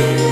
you.